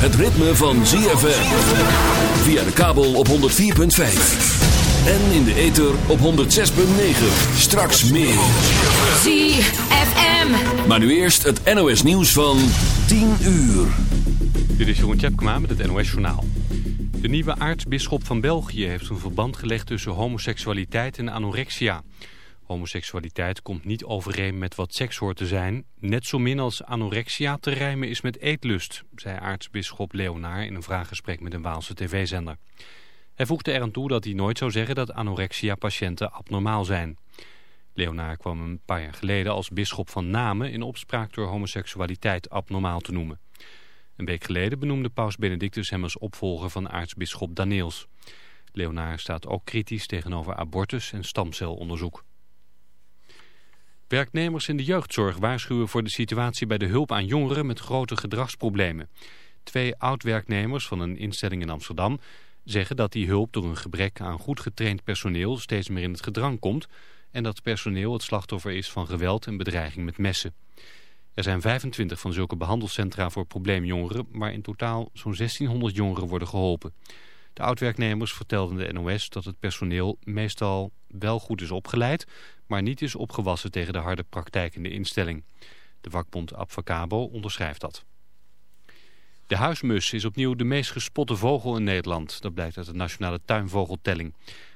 het ritme van ZFM. Via de kabel op 104.5. En in de ether op 106.9. Straks meer. ZFM. Maar nu eerst het NOS nieuws van 10 uur. Dit is Jeroen Tjepkema met het NOS Journaal. De nieuwe aartsbisschop van België heeft een verband gelegd tussen homoseksualiteit en anorexia. Homoseksualiteit komt niet overeen met wat seks hoort te zijn. Net zo min als anorexia te rijmen is met eetlust, zei aartsbisschop Leonaar in een vraaggesprek met een Waalse tv-zender. Hij voegde eraan toe dat hij nooit zou zeggen dat anorexia-patiënten abnormaal zijn. Leonaar kwam een paar jaar geleden als bisschop van Namen in opspraak door homoseksualiteit abnormaal te noemen. Een week geleden benoemde paus Benedictus hem als opvolger van aartsbisschop Daneels. Leonaar staat ook kritisch tegenover abortus en stamcelonderzoek. Werknemers in de jeugdzorg waarschuwen voor de situatie bij de hulp aan jongeren met grote gedragsproblemen. Twee oud-werknemers van een instelling in Amsterdam zeggen dat die hulp door een gebrek aan goed getraind personeel steeds meer in het gedrang komt en dat personeel het slachtoffer is van geweld en bedreiging met messen. Er zijn 25 van zulke behandelcentra voor probleemjongeren, maar in totaal zo'n 1600 jongeren worden geholpen. De oud-werknemers vertelden de NOS dat het personeel meestal wel goed is opgeleid, maar niet is opgewassen tegen de harde praktijk in de instelling. De vakbond Abfacabo onderschrijft dat. De huismus is opnieuw de meest gespotte vogel in Nederland. Dat blijkt uit de nationale tuinvogeltelling.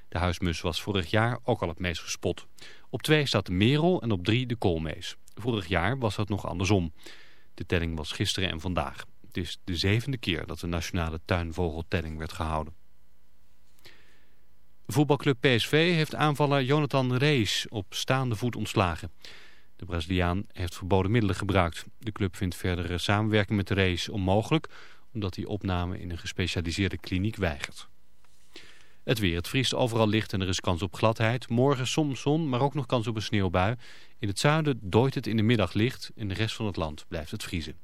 De huismus was vorig jaar ook al het meest gespot. Op twee staat de merel en op drie de koolmees. Vorig jaar was dat nog andersom. De telling was gisteren en vandaag. Het is de zevende keer dat de nationale tuinvogeltelling werd gehouden. Voetbalclub PSV heeft aanvaller Jonathan Rees op staande voet ontslagen. De Braziliaan heeft verboden middelen gebruikt. De club vindt verdere samenwerking met Rees onmogelijk... omdat hij opname in een gespecialiseerde kliniek weigert. Het weer. Het vriest overal licht en er is kans op gladheid. Morgen soms zon, maar ook nog kans op een sneeuwbui. In het zuiden dooit het in de middag licht. In de rest van het land blijft het vriezen.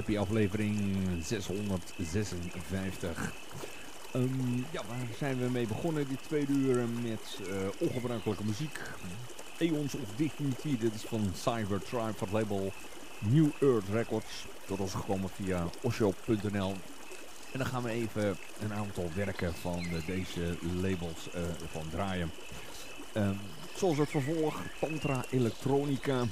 Zappie aflevering 656. Um, ja, waar zijn we mee begonnen dit tweede uur met uh, ongebruikelijke muziek. Eons of Dignity, dit is van Cyber Tribe van het label New Earth Records. Dat is gekomen via osho.nl. En dan gaan we even een aantal werken van deze labels uh, van draaien. Um, zoals het vervolg Tantra Electronica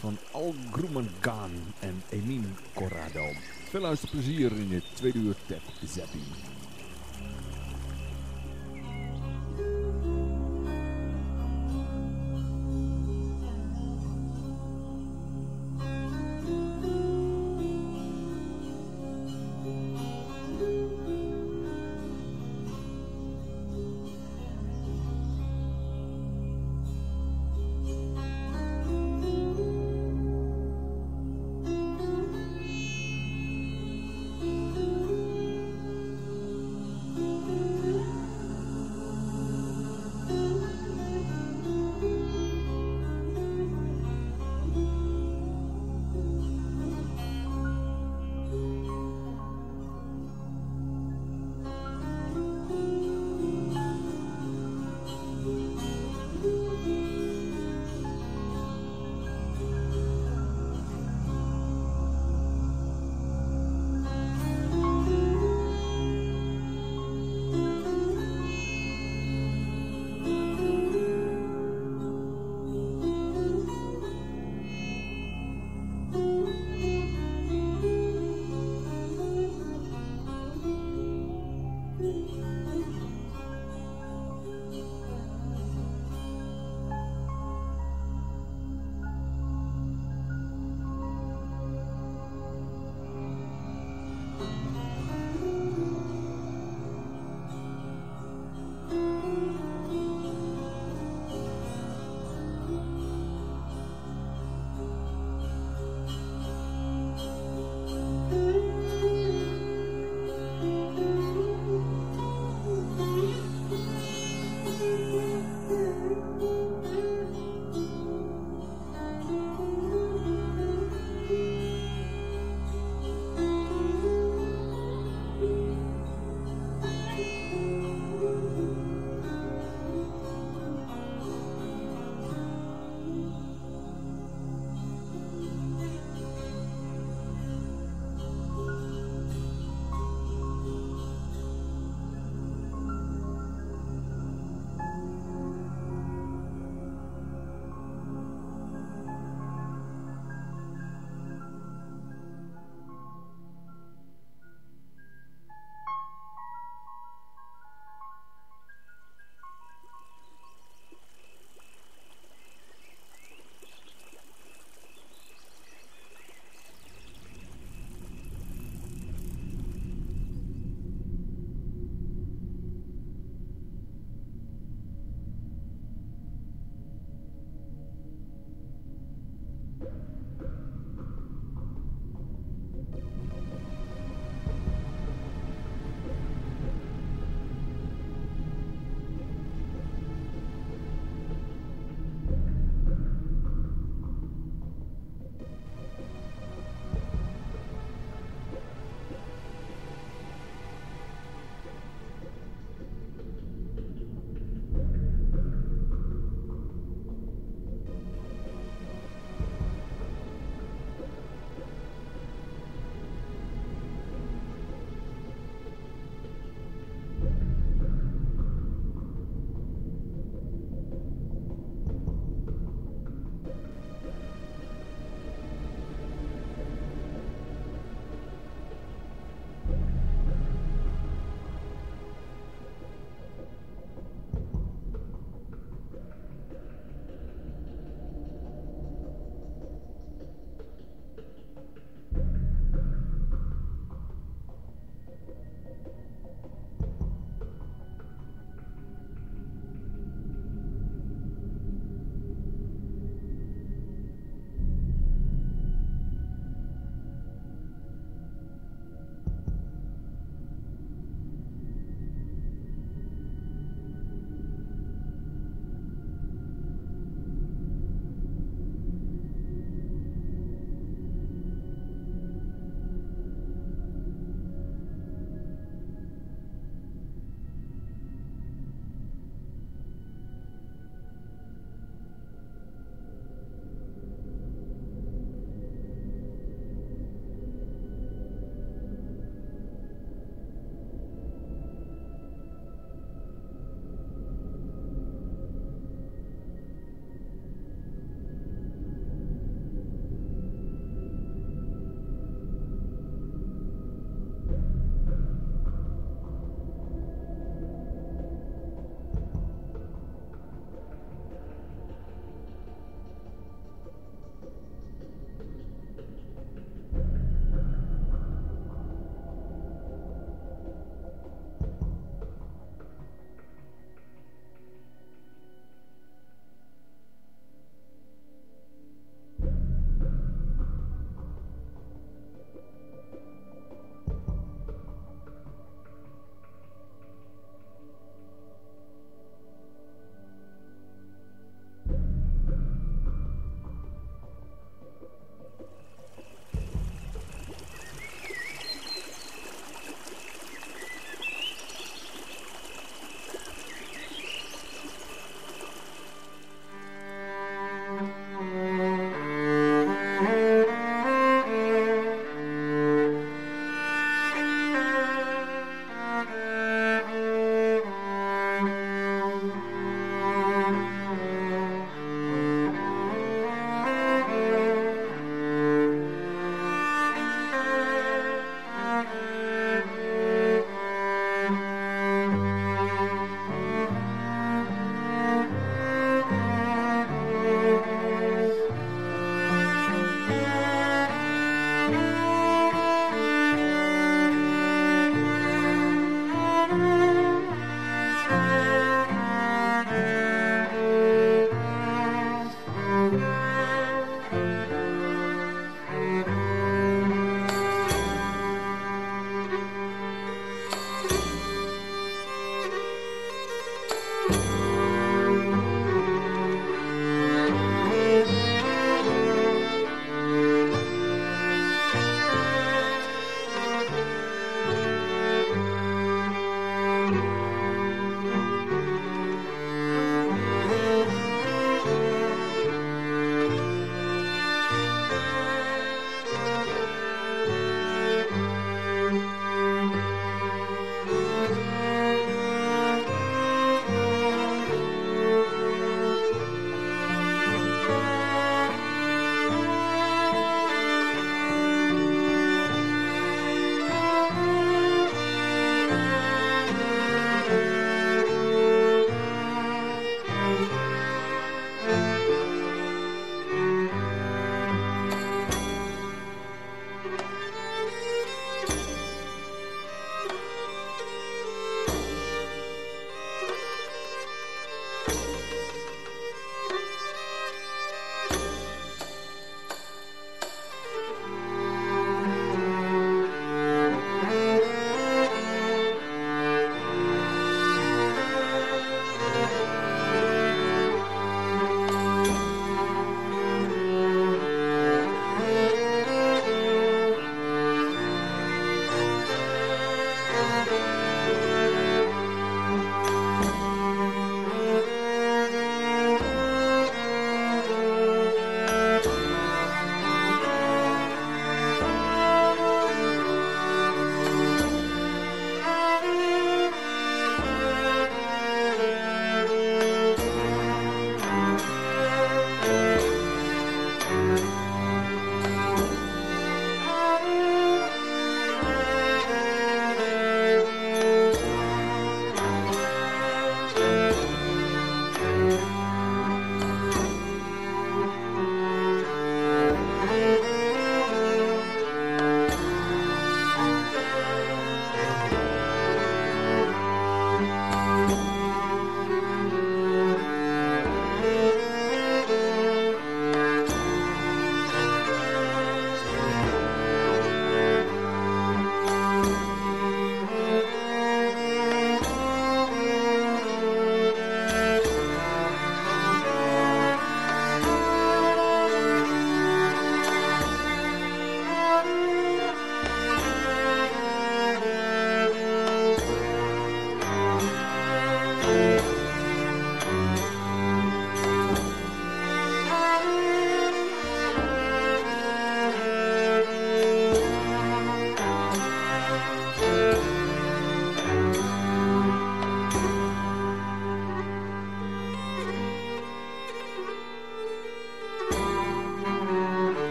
van Al Grumangan en Emin Corrado. Veel luisterplezier in dit tweede uur Tap Zapping.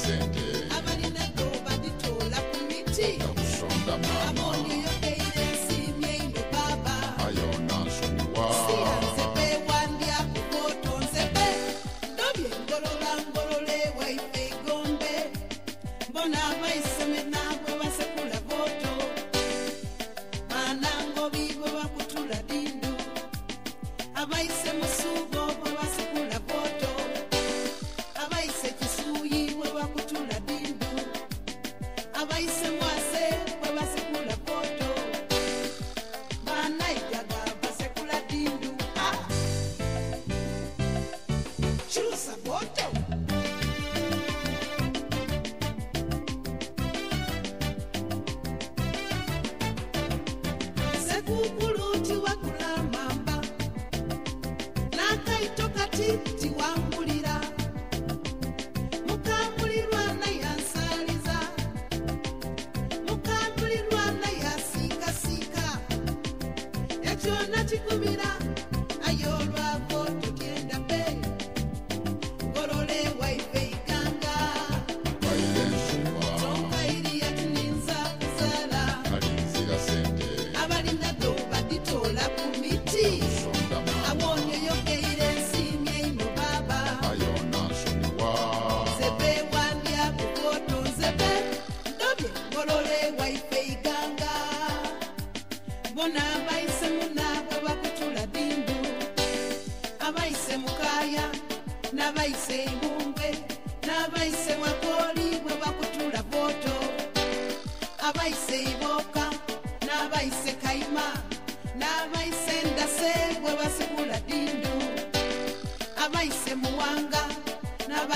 せて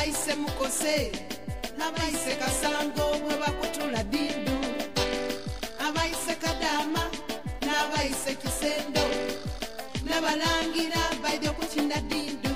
nabayise mukose nabayise kasango bwe bakutula dindu. Abayise kadama nabayise kisendo. Nabalangira bajja kukina dindu.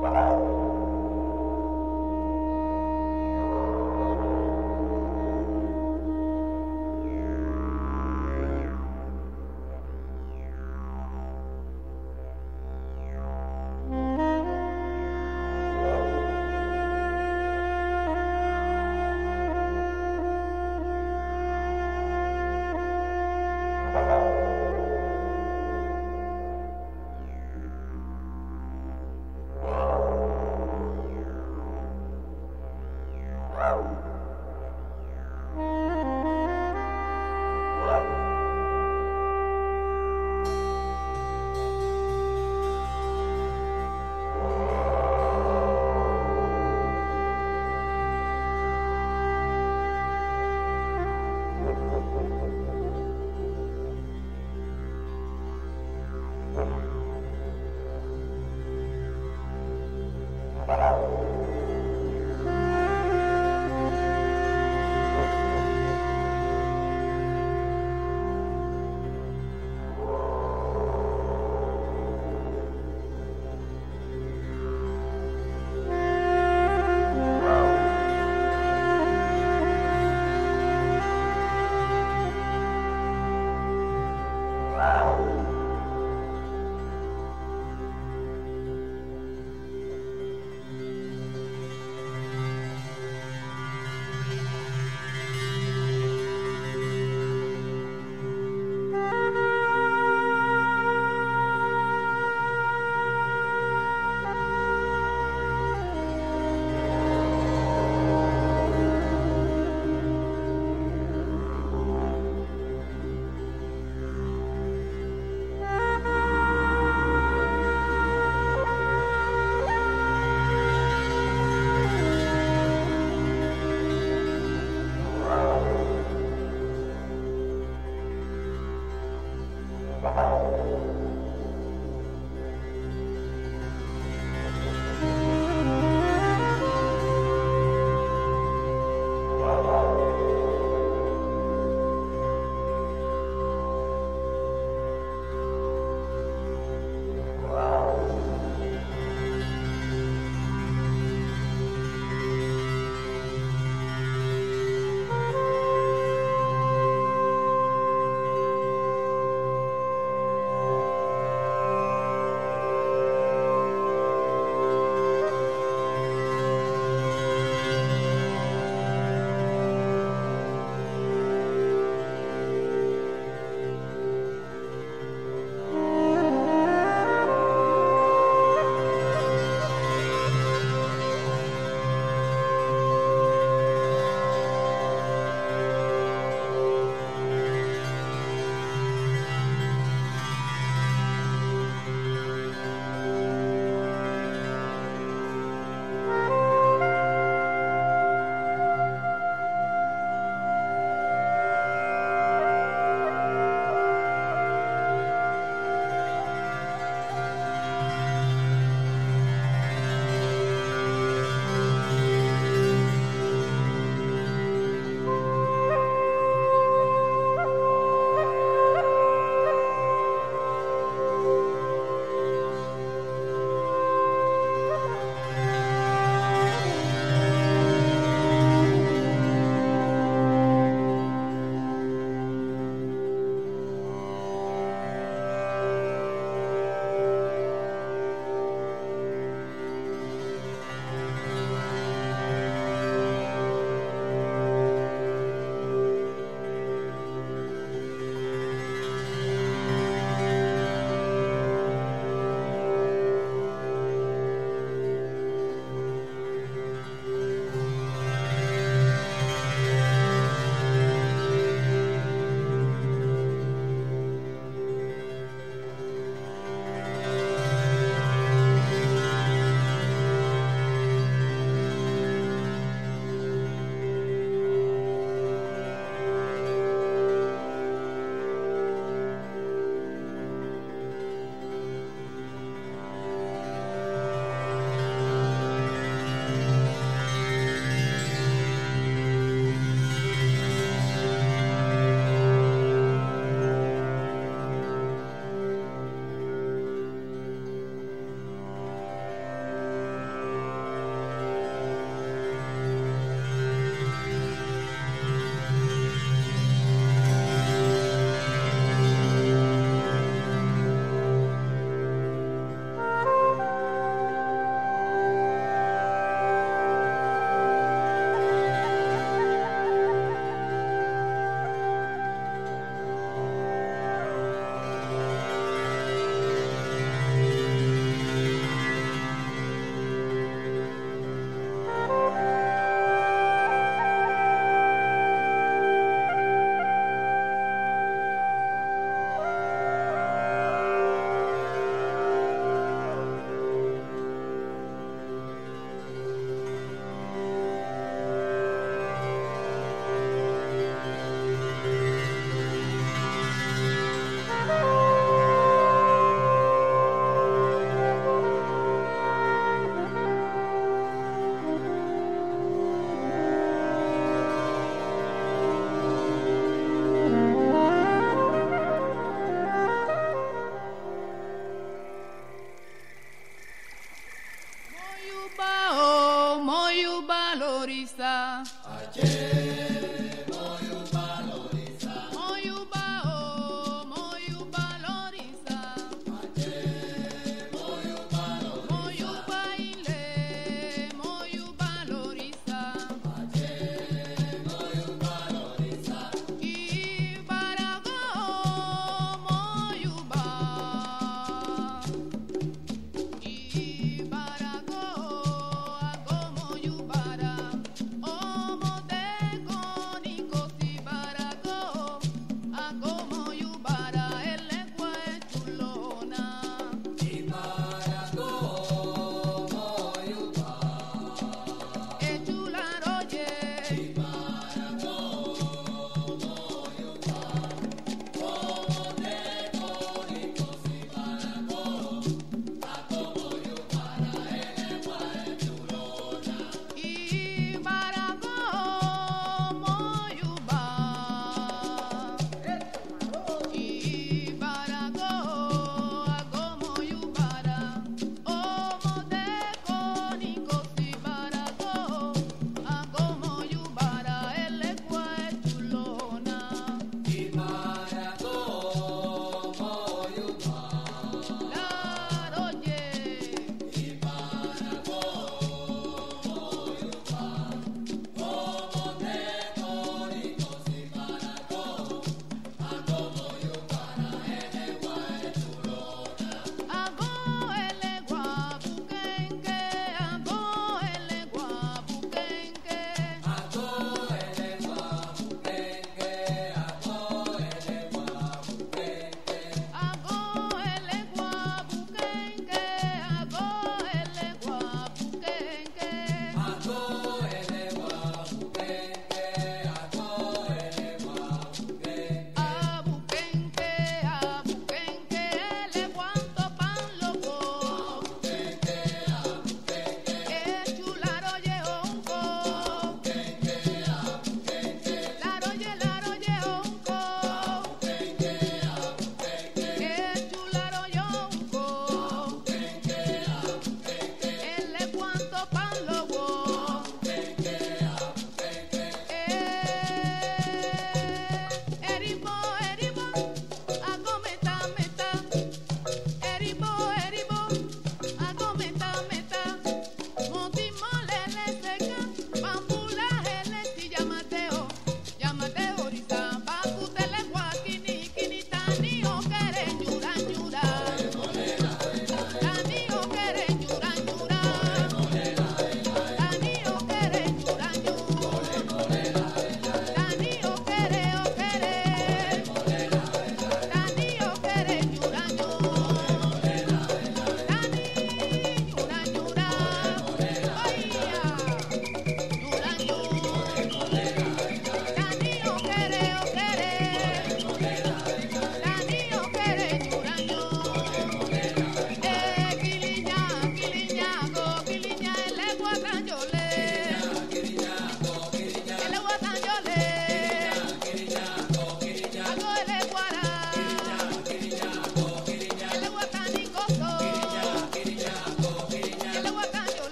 Música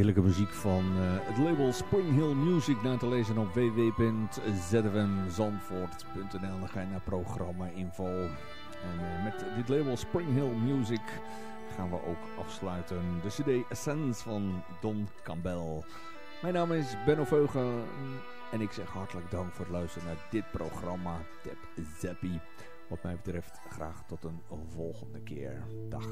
Heerlijke muziek van uh, het label Spring Hill Music na te lezen op www.zfmzandvoort.nl. Dan ga je naar programma info. En uh, met dit label Spring Hill Music gaan we ook afsluiten. De cd Essence van Don Campbell. Mijn naam is Benno Veugen en ik zeg hartelijk dank voor het luisteren naar dit programma Tap Zappie. Wat mij betreft graag tot een volgende keer. Dag.